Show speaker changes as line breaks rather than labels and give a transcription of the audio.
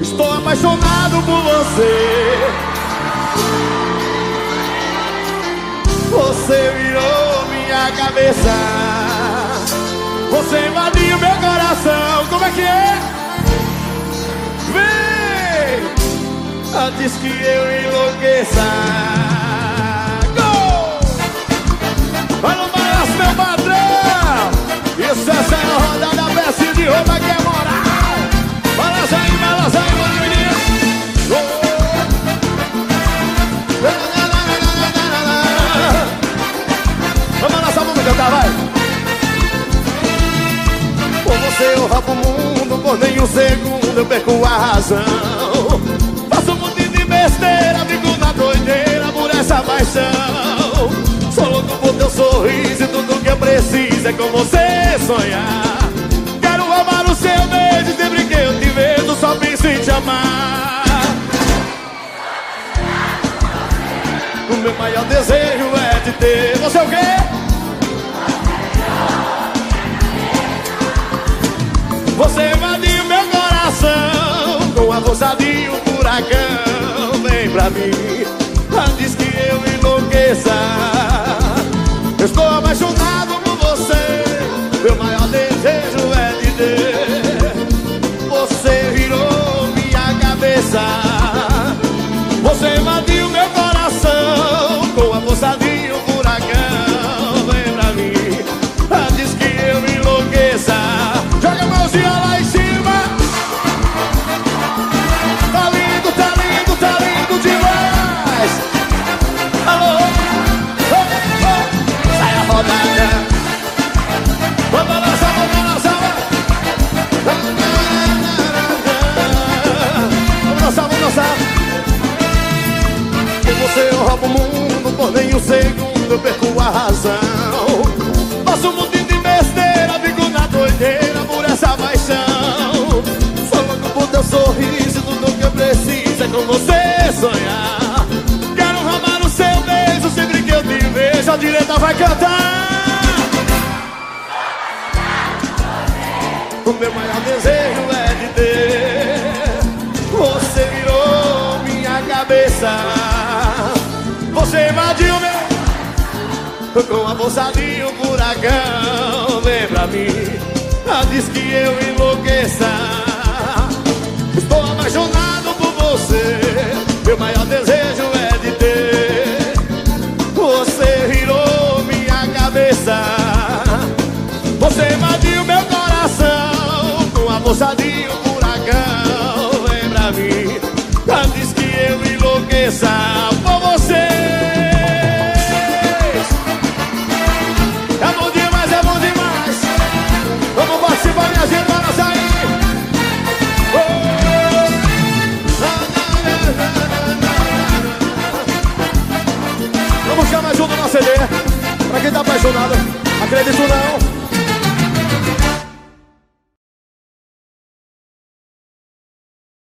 Estou apaixonado por você Você virou minha cabeça Você invadiu meu coração Como é que é? Vem! Antes que eu enlouqueça você eu roubo o mundo Por nenhum segundo eu perco a razão. Faço um monte de besteira Fico na doideira por essa paixão. Sou louco por teu sorriso E tudo que eu preciso é com você sonhar. Quero amar o seu beijo Sempre que eu te vejo Só penso em te amar. O meu maior desejo é te ter. Você é o quê? Você invadiu meu coração Com a força de um furacão. Vem pra mim Antes que eu enlouqueça roubo o mundo Por nenhum segundo eu perco a razão. Faço um monte de besteira Fico na doideira por essa paixão. Sou louco por teu sorriso Tudo que eu preciso é com você sonhar. Quero roubar o seu beijo Sempre que eu te vejo A direita vai cantar. O meu maior desejo é de ter. Você virou minha cabeça Você invadiu meu Com a força de furacão. Vem pra mim Antes que eu enlouqueça. Estou apaixonado por você Meu maior desejo é de ter Você virou minha cabeça. Você invadiu meu coração Com a força Acredito não